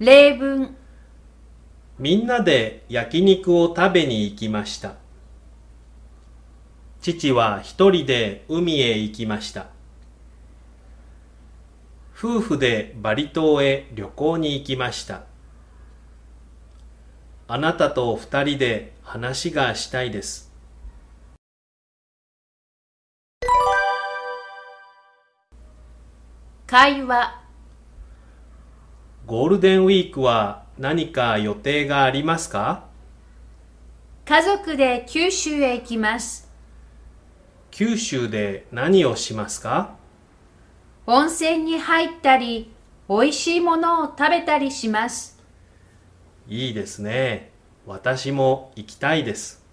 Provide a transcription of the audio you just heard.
例文みんなで焼肉を食べに行きました。父は一人で海へ行きました。夫婦でバリ島へ旅行に行きました。あなたと二人で話がしたいです。会話ゴールデンウィークは何か予定がありますか？家族で九州へ行きます。九州で何をしますか？温泉に入ったり、美味しいものを食べたりします。いいですね。私も行きたいです。